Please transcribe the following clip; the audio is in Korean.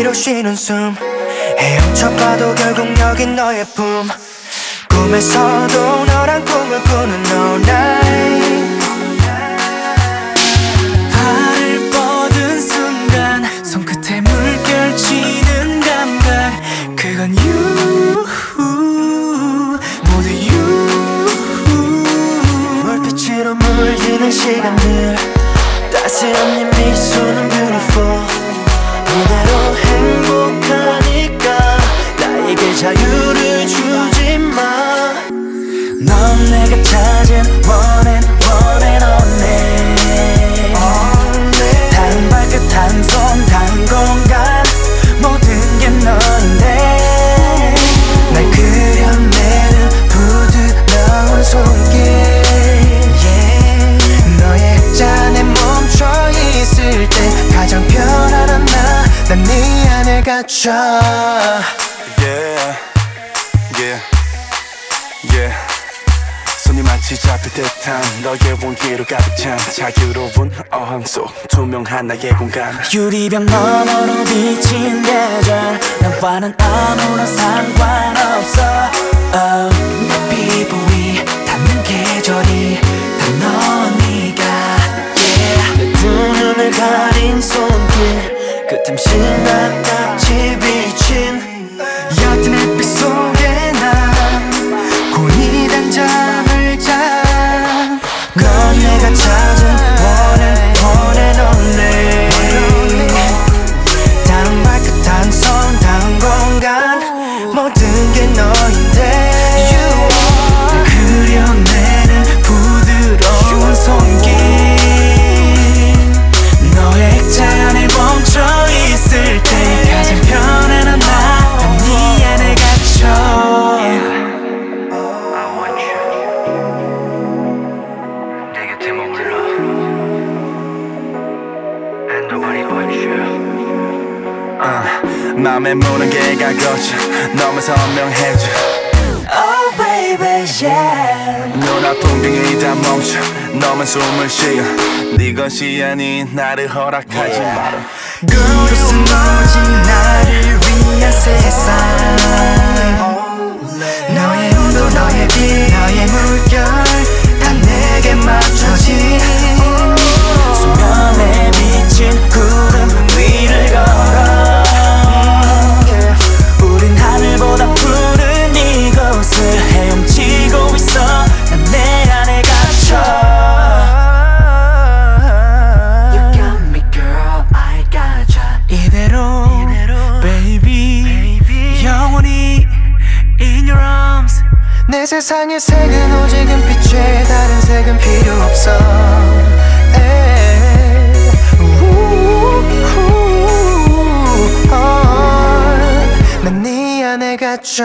뒤로 쉬는 숨. 헤엄쳐봐도 결국 여긴 너의 품. 꿈에서도 너랑 꿈을 꾸는 all night 발을 뻗은 순간 손끝에 물결 치는 감각. 그건 you 모두 you 물빛으로 물드는 시간들. 따스한 네 미소는 beautiful 넌 내가 찾은 one and one and only 단 발끝 한손단 공간 모든 게 너인데 날 그려내는 부드러운 손길 yeah. 너의 잔에 멈춰 있을 때 가장 편안한 나난네 안에 갇혀 Yeah, yeah, yeah. 손이 마치 잡힐 듯한 너의 온기로 가득 찬 자유로운 어항 속 투명한 나의 공간. 유리병 너머로 비친 계절. 나와는 아무런 상관없어. Oh, 내 피부 위 닿는 계절이 다 너니까. Yeah. 내 두 눈을 가린 손길. 끝없이 나같 you. 맘에 무는 개가 거쳐 너만 선명해져. Oh baby yeah. 눈아픈 병이 다 멈춰 너만 숨을 쉬어. 네 것이 아닌 나를 허락하지 마라 이곳은 오직 나를 영원히 in your arms. 내 세상의 색은 오직 은빛에 다른 색은 필요 없어. 어, 난네 안에 갇혀